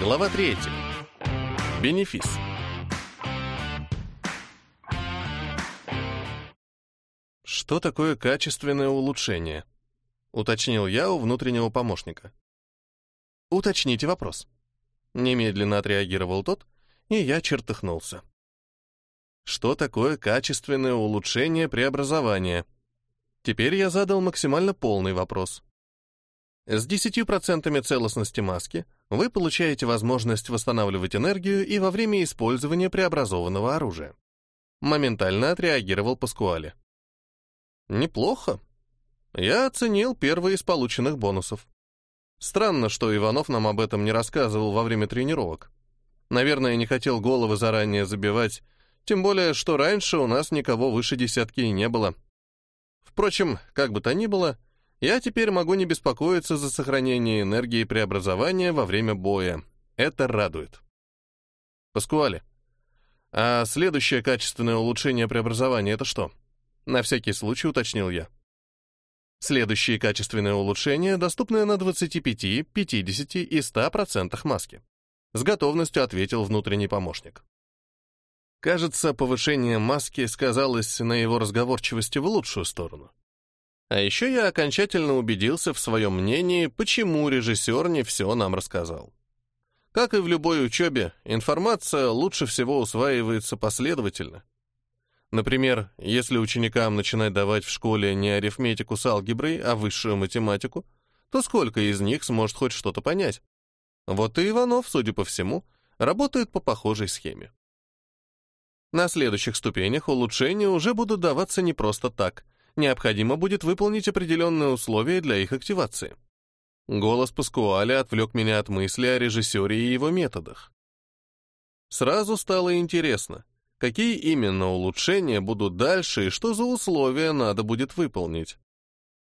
Глава 3. Бенефис. Что такое качественное улучшение? Уточнил я у внутреннего помощника. Уточните вопрос. Немедленно отреагировал тот, и я чертыхнулся. Что такое качественное улучшение преобразования? Теперь я задал максимально полный вопрос. С 10% целостности маски вы получаете возможность восстанавливать энергию и во время использования преобразованного оружия. Моментально отреагировал Паскуале. Неплохо. Я оценил первый из полученных бонусов. Странно, что Иванов нам об этом не рассказывал во время тренировок. Наверное, не хотел головы заранее забивать, тем более, что раньше у нас никого выше десятки и не было. Впрочем, как бы то ни было, я теперь могу не беспокоиться за сохранение энергии преобразования во время боя. Это радует. Паскуале, а следующее качественное улучшение преобразования это что? На всякий случай уточнил я. Следующие качественные улучшения доступны на 25, 50 и 100% маски. С готовностью ответил внутренний помощник. Кажется, повышение маски сказалось на его разговорчивости в лучшую сторону. А еще я окончательно убедился в своем мнении, почему режиссер не все нам рассказал. Как и в любой учебе, информация лучше всего усваивается последовательно. Например, если ученикам начинать давать в школе не арифметику с алгеброй, а высшую математику, то сколько из них сможет хоть что-то понять? Вот и Иванов, судя по всему, работает по похожей схеме. На следующих ступенях улучшения уже будут даваться не просто так, необходимо будет выполнить определенные условия для их активации. Голос Паскуаля отвлек меня от мысли о режиссере и его методах. Сразу стало интересно, какие именно улучшения будут дальше и что за условия надо будет выполнить.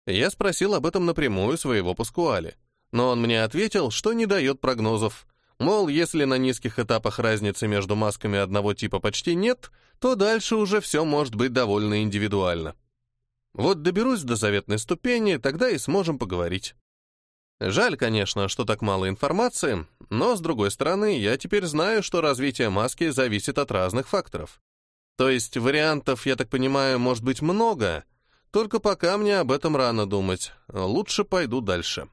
Я спросил об этом напрямую своего Паскуаля, но он мне ответил, что не дает прогнозов, мол, если на низких этапах разницы между масками одного типа почти нет, то дальше уже все может быть довольно индивидуально. Вот доберусь до заветной ступени, тогда и сможем поговорить. Жаль, конечно, что так мало информации, но, с другой стороны, я теперь знаю, что развитие маски зависит от разных факторов. То есть вариантов, я так понимаю, может быть много, только пока мне об этом рано думать. Лучше пойду дальше.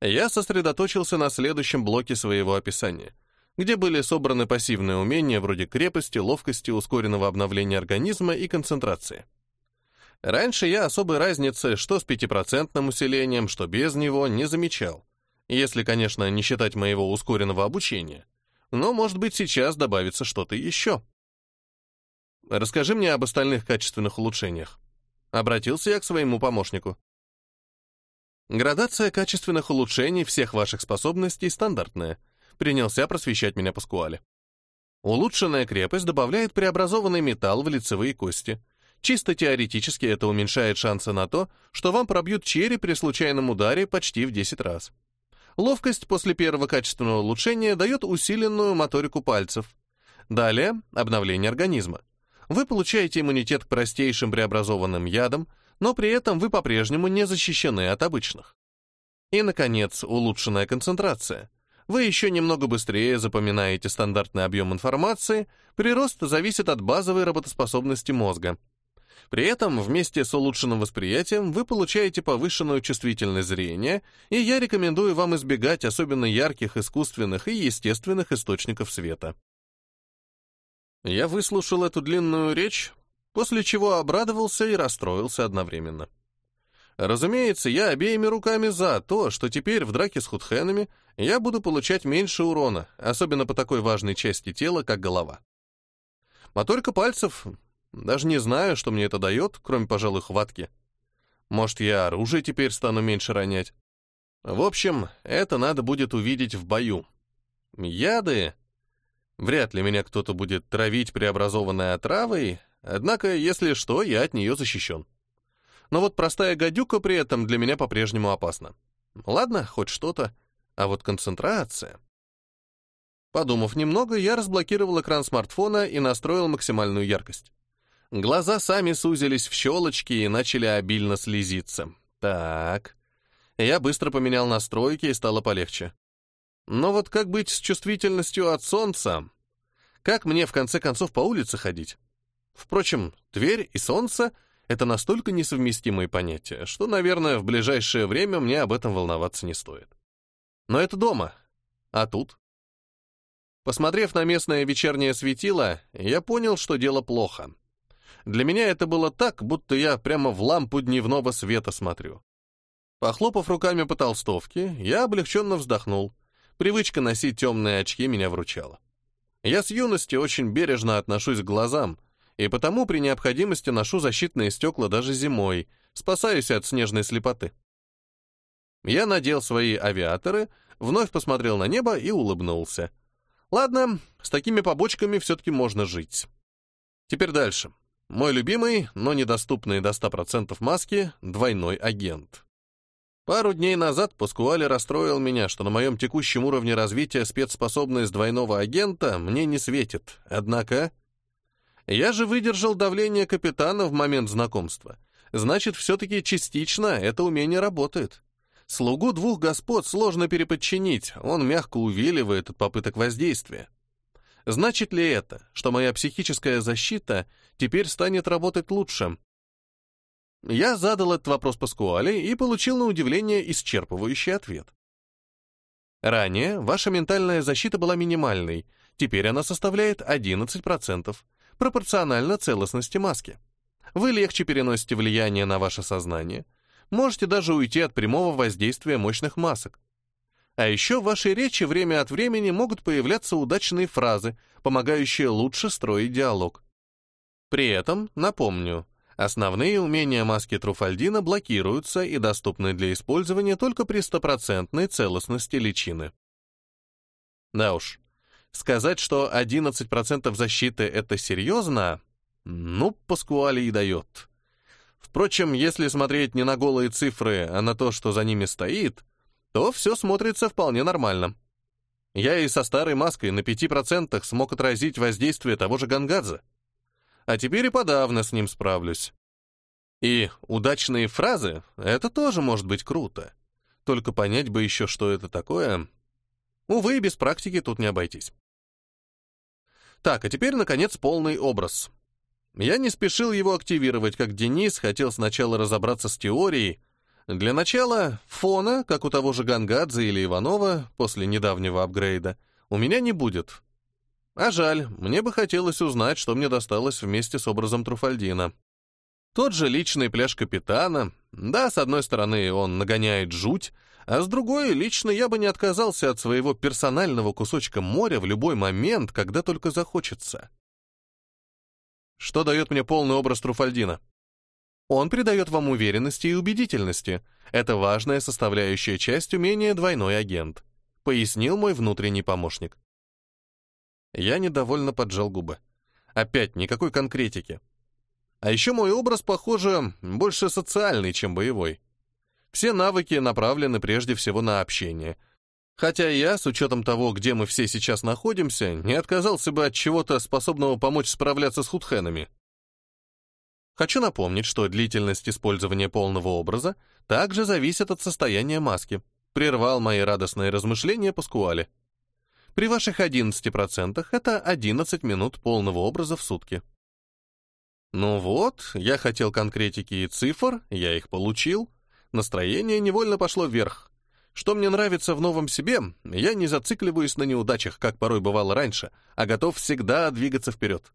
Я сосредоточился на следующем блоке своего описания, где были собраны пассивные умения вроде крепости, ловкости, ускоренного обновления организма и концентрации. Раньше я особой разницы, что с пятипроцентным усилением, что без него, не замечал. Если, конечно, не считать моего ускоренного обучения. Но, может быть, сейчас добавится что-то еще. Расскажи мне об остальных качественных улучшениях. Обратился я к своему помощнику. Градация качественных улучшений всех ваших способностей стандартная. Принялся просвещать меня Паскуале. Улучшенная крепость добавляет преобразованный металл в лицевые кости — Чисто теоретически это уменьшает шансы на то, что вам пробьют череп при случайном ударе почти в 10 раз. Ловкость после первого качественного улучшения дает усиленную моторику пальцев. Далее — обновление организма. Вы получаете иммунитет к простейшим преобразованным ядам, но при этом вы по-прежнему не защищены от обычных. И, наконец, улучшенная концентрация. Вы еще немного быстрее запоминаете стандартный объем информации, прирост зависит от базовой работоспособности мозга. При этом вместе с улучшенным восприятием вы получаете повышенную чувствительность зрения, и я рекомендую вам избегать особенно ярких искусственных и естественных источников света. Я выслушал эту длинную речь, после чего обрадовался и расстроился одновременно. Разумеется, я обеими руками за то, что теперь в драке с худхенами я буду получать меньше урона, особенно по такой важной части тела, как голова. Моторика пальцев даже не знаю, что мне это дает, кроме, пожалуй, хватки. Может, я оружие теперь стану меньше ронять. В общем, это надо будет увидеть в бою. Яды? Вряд ли меня кто-то будет травить преобразованной отравой, однако, если что, я от нее защищен. Но вот простая гадюка при этом для меня по-прежнему опасна. Ладно, хоть что-то, а вот концентрация... Подумав немного, я разблокировал экран смартфона и настроил максимальную яркость. Глаза сами сузились в щелочки и начали обильно слезиться. Так. Я быстро поменял настройки и стало полегче. Но вот как быть с чувствительностью от солнца? Как мне, в конце концов, по улице ходить? Впрочем, Тверь и солнце — это настолько несовместимые понятия, что, наверное, в ближайшее время мне об этом волноваться не стоит. Но это дома. А тут? Посмотрев на местное вечернее светило, я понял, что дело плохо. Для меня это было так, будто я прямо в лампу дневного света смотрю. Похлопав руками по толстовке, я облегченно вздохнул. Привычка носить темные очки меня вручала. Я с юности очень бережно отношусь к глазам, и потому при необходимости ношу защитные стекла даже зимой, спасаюсь от снежной слепоты. Я надел свои авиаторы, вновь посмотрел на небо и улыбнулся. Ладно, с такими побочками все-таки можно жить. Теперь дальше. Мой любимый, но недоступный до 100% маски — двойной агент. Пару дней назад Паскуале расстроил меня, что на моем текущем уровне развития спецспособность двойного агента мне не светит. Однако... Я же выдержал давление капитана в момент знакомства. Значит, все-таки частично это умение работает. Слугу двух господ сложно переподчинить, он мягко увиливает от попыток воздействия. Значит ли это, что моя психическая защита теперь станет работать лучше? Я задал этот вопрос Паскуале и получил на удивление исчерпывающий ответ. Ранее ваша ментальная защита была минимальной, теперь она составляет 11%, пропорционально целостности маски. Вы легче переносите влияние на ваше сознание, можете даже уйти от прямого воздействия мощных масок. А еще в вашей речи время от времени могут появляться удачные фразы, помогающие лучше строить диалог. При этом, напомню, основные умения маски Труфальдина блокируются и доступны для использования только при стопроцентной целостности личины. Да уж, сказать, что 11% защиты — это серьезно, ну, Паскуали и дает. Впрочем, если смотреть не на голые цифры, а на то, что за ними стоит, то все смотрится вполне нормально. Я и со старой маской на 5% смог отразить воздействие того же Гангадзе. А теперь и подавно с ним справлюсь. И удачные фразы — это тоже может быть круто. Только понять бы еще, что это такое. Увы, без практики тут не обойтись. Так, а теперь, наконец, полный образ. Я не спешил его активировать, как Денис хотел сначала разобраться с теорией. Для начала фона, как у того же Гангадзе или Иванова после недавнего апгрейда, у меня не будет. А жаль, мне бы хотелось узнать, что мне досталось вместе с образом Труфальдина. Тот же личный пляж капитана. Да, с одной стороны, он нагоняет жуть, а с другой, лично я бы не отказался от своего персонального кусочка моря в любой момент, когда только захочется. Что дает мне полный образ Труфальдина? Он придает вам уверенности и убедительности. Это важная составляющая часть умения «двойной агент», пояснил мой внутренний помощник. Я недовольно поджал губы. Опять никакой конкретики. А еще мой образ, похоже, больше социальный, чем боевой. Все навыки направлены прежде всего на общение — Хотя я, с учетом того, где мы все сейчас находимся, не отказался бы от чего-то, способного помочь справляться с худхенами. Хочу напомнить, что длительность использования полного образа также зависит от состояния маски. Прервал мои радостные размышления Паскуале. При ваших 11% это 11 минут полного образа в сутки. Ну вот, я хотел конкретики и цифр, я их получил. Настроение невольно пошло вверх. Что мне нравится в новом себе, я не зацикливаюсь на неудачах, как порой бывало раньше, а готов всегда двигаться вперед.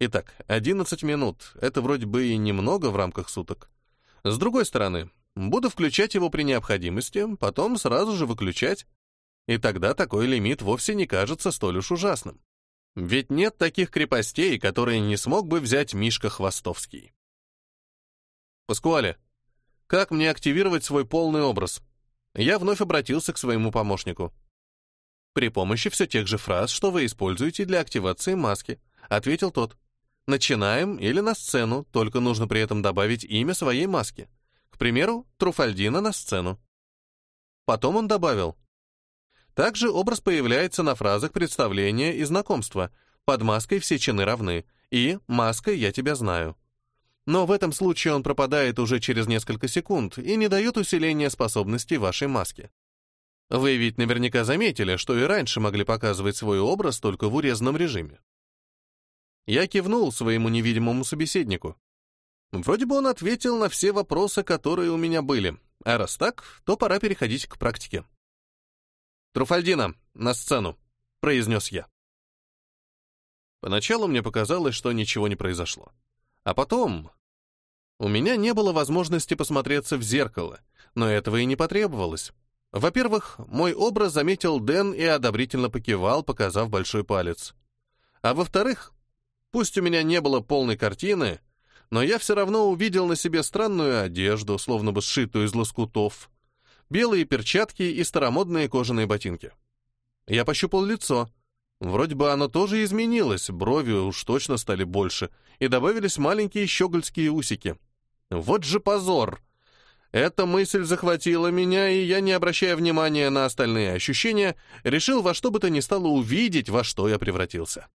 Итак, 11 минут — это вроде бы и немного в рамках суток. С другой стороны, буду включать его при необходимости, потом сразу же выключать. И тогда такой лимит вовсе не кажется столь уж ужасным. Ведь нет таких крепостей, которые не смог бы взять Мишка Хвостовский. Паскуале, как мне активировать свой полный образ? Я вновь обратился к своему помощнику. «При помощи все тех же фраз, что вы используете для активации маски», — ответил тот. «Начинаем или на сцену, только нужно при этом добавить имя своей маски. К примеру, Труфальдина на сцену». Потом он добавил. Также образ появляется на фразах представления и знакомства. Под маской все чины равны. И «маской я тебя знаю». Но в этом случае он пропадает уже через несколько секунд и не дает усиления способностей вашей маски. Вы ведь наверняка заметили, что и раньше могли показывать свой образ только в урезанном режиме. Я кивнул своему невидимому собеседнику. Вроде бы он ответил на все вопросы, которые у меня были, а раз так, то пора переходить к практике. «Труфальдина, на сцену», — произнес я. Поначалу мне показалось, что ничего не произошло. А потом... У меня не было возможности посмотреться в зеркало, но этого и не потребовалось. Во-первых, мой образ заметил Дэн и одобрительно покивал, показав большой палец. А во-вторых, пусть у меня не было полной картины, но я все равно увидел на себе странную одежду, словно бы сшитую из лоскутов, белые перчатки и старомодные кожаные ботинки. Я пощупал лицо. Вроде бы оно тоже изменилось, брови уж точно стали больше, и добавились маленькие щегольские усики. Вот же позор! Эта мысль захватила меня, и я, не обращая внимания на остальные ощущения, решил во что бы то ни стало увидеть, во что я превратился.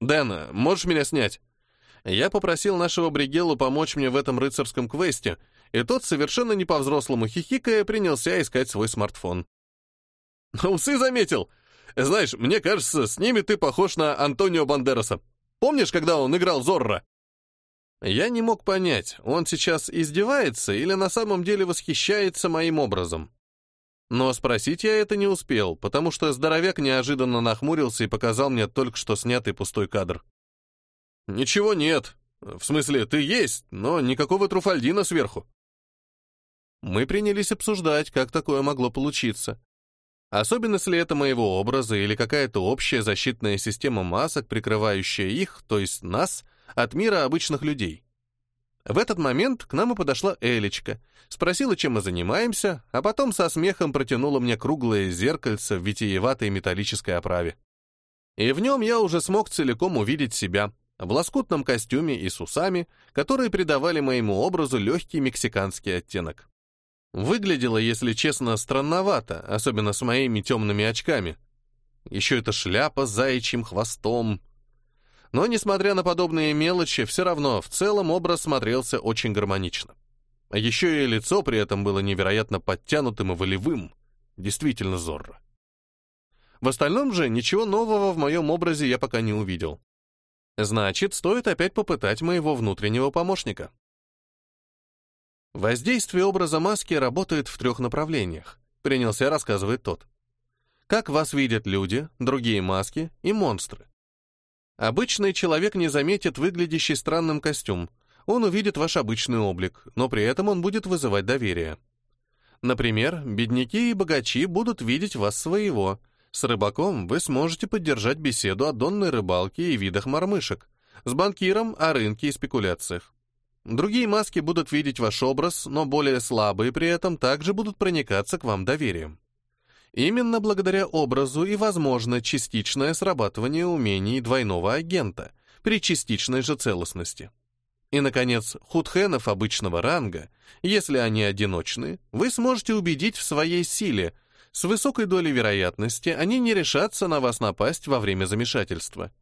«Дэна, можешь меня снять?» Я попросил нашего Бригелу помочь мне в этом рыцарском квесте, и тот, совершенно не по-взрослому хихикая, принялся искать свой смартфон. «Усы заметил! Знаешь, мне кажется, с ними ты похож на Антонио Бандераса. Помнишь, когда он играл Зорро?» Я не мог понять, он сейчас издевается или на самом деле восхищается моим образом. Но спросить я это не успел, потому что здоровяк неожиданно нахмурился и показал мне только что снятый пустой кадр. «Ничего нет. В смысле, ты есть, но никакого труфальдина сверху». Мы принялись обсуждать, как такое могло получиться. Особенность ли это моего образа или какая-то общая защитная система масок, прикрывающая их, то есть нас, от мира обычных людей. В этот момент к нам и подошла Элечка, спросила, чем мы занимаемся, а потом со смехом протянула мне круглое зеркальце в витиеватой металлической оправе. И в нем я уже смог целиком увидеть себя, в лоскутном костюме и с усами, которые придавали моему образу легкий мексиканский оттенок. Выглядело, если честно, странновато, особенно с моими темными очками. Еще эта шляпа с заячьим хвостом — но, несмотря на подобные мелочи, все равно в целом образ смотрелся очень гармонично. А еще и лицо при этом было невероятно подтянутым и волевым. Действительно зорро. В остальном же ничего нового в моем образе я пока не увидел. Значит, стоит опять попытать моего внутреннего помощника. Воздействие образа маски работает в трех направлениях, принялся рассказывать тот. Как вас видят люди, другие маски и монстры. Обычный человек не заметит выглядящий странным костюм. Он увидит ваш обычный облик, но при этом он будет вызывать доверие. Например, бедняки и богачи будут видеть вас своего. С рыбаком вы сможете поддержать беседу о донной рыбалке и видах мормышек. С банкиром о рынке и спекуляциях. Другие маски будут видеть ваш образ, но более слабые при этом также будут проникаться к вам доверием. Именно благодаря образу и возможно частичное срабатывание умений двойного агента при частичной же целостности. И, наконец, худхенов обычного ранга, если они одиночны, вы сможете убедить в своей силе. С высокой долей вероятности они не решатся на вас напасть во время замешательства.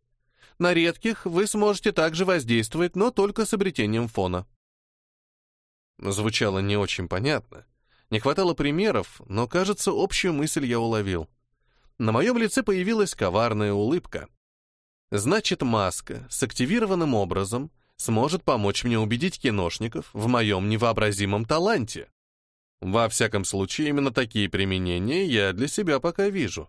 На редких вы сможете также воздействовать, но только с обретением фона. Звучало не очень понятно, не хватало примеров, но, кажется, общую мысль я уловил. На моем лице появилась коварная улыбка. Значит, маска с активированным образом сможет помочь мне убедить киношников в моем невообразимом таланте. Во всяком случае, именно такие применения я для себя пока вижу.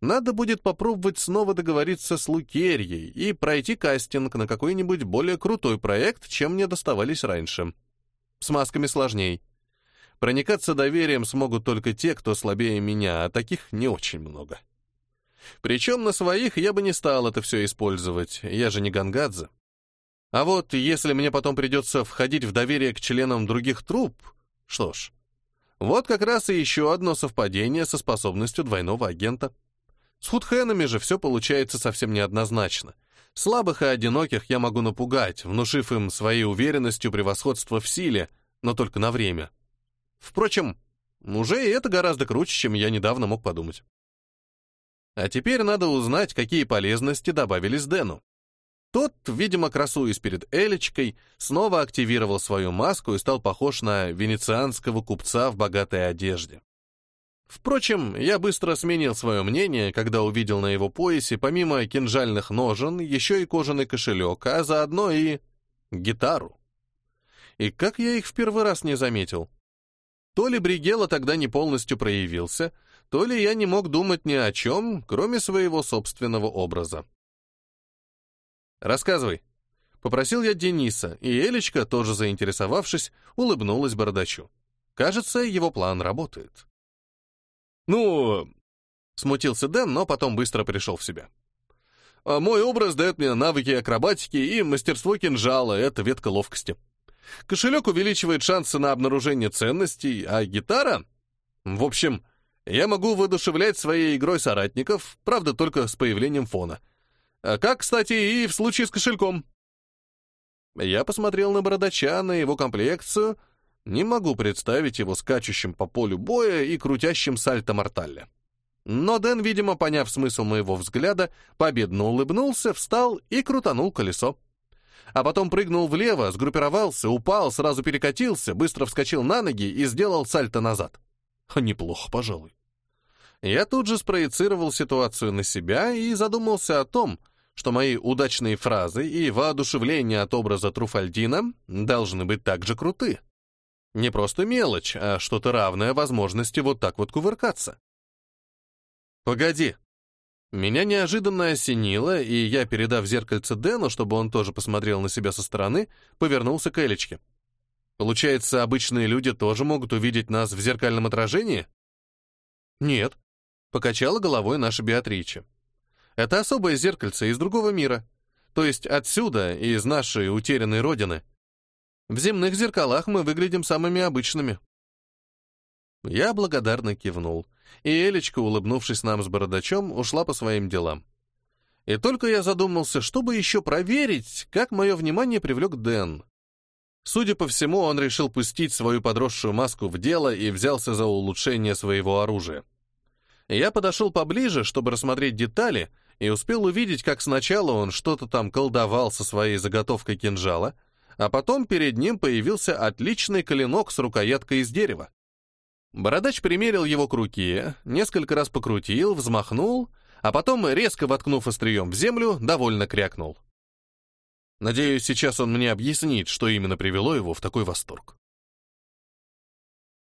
Надо будет попробовать снова договориться с Лукерьей и пройти кастинг на какой-нибудь более крутой проект, чем мне доставались раньше. С масками сложней. Проникаться доверием смогут только те, кто слабее меня, а таких не очень много. Причем на своих я бы не стал это все использовать, я же не Гангадзе. А вот если мне потом придется входить в доверие к членам других труп, что ж, вот как раз и еще одно совпадение со способностью двойного агента. С худхенами же все получается совсем неоднозначно. Слабых и одиноких я могу напугать, внушив им своей уверенностью превосходство в силе, но только на время. Впрочем, уже и это гораздо круче, чем я недавно мог подумать. А теперь надо узнать, какие полезности добавились Дэну. Тот, видимо, красуясь перед Элечкой, снова активировал свою маску и стал похож на венецианского купца в богатой одежде. Впрочем, я быстро сменил свое мнение, когда увидел на его поясе помимо кинжальных ножен еще и кожаный кошелек, а заодно и гитару. И как я их в первый раз не заметил? То ли Бригела тогда не полностью проявился, то ли я не мог думать ни о чем, кроме своего собственного образа. «Рассказывай», — попросил я Дениса, и Элечка, тоже заинтересовавшись, улыбнулась Бородачу. Кажется, его план работает. «Ну...» — смутился Дэн, но потом быстро пришел в себя. «А «Мой образ дает мне навыки акробатики и мастерство кинжала, это ветка ловкости. Кошелек увеличивает шансы на обнаружение ценностей, а гитара... В общем, я могу воодушевлять своей игрой соратников, правда, только с появлением фона. А как, кстати, и в случае с кошельком». Я посмотрел на бородача, на его комплекцию — не могу представить его скачущим по полю боя и крутящим сальто-мортале. Но Дэн, видимо, поняв смысл моего взгляда, победно улыбнулся, встал и крутанул колесо. А потом прыгнул влево, сгруппировался, упал, сразу перекатился, быстро вскочил на ноги и сделал сальто назад. Неплохо, пожалуй. Я тут же спроецировал ситуацию на себя и задумался о том, что мои удачные фразы и воодушевление от образа Труфальдина должны быть также круты. Не просто мелочь, а что-то равное возможности вот так вот кувыркаться. «Погоди!» Меня неожиданно осенило, и я, передав зеркальце Дэну, чтобы он тоже посмотрел на себя со стороны, повернулся к Элечке. Получается, обычные люди тоже могут увидеть нас в зеркальном отражении? Нет, покачала головой наша Беатрича. Это особое зеркальце из другого мира. То есть отсюда, из нашей утерянной родины. В земных зеркалах мы выглядим самыми обычными». Я благодарно кивнул, и Элечка, улыбнувшись нам с бородачом, ушла по своим делам. И только я задумался, чтобы еще проверить, как мое внимание привлек Дэн. Судя по всему, он решил пустить свою подросшую маску в дело и взялся за улучшение своего оружия. Я подошел поближе, чтобы рассмотреть детали, и успел увидеть, как сначала он что-то там колдовал со своей заготовкой кинжала — а потом перед ним появился отличный коленок с рукояткой из дерева. Бородач примерил его к руке, несколько раз покрутил, взмахнул, а потом, резко воткнув острием в землю, довольно крякнул. Надеюсь, сейчас он мне объяснит, что именно привело его в такой восторг.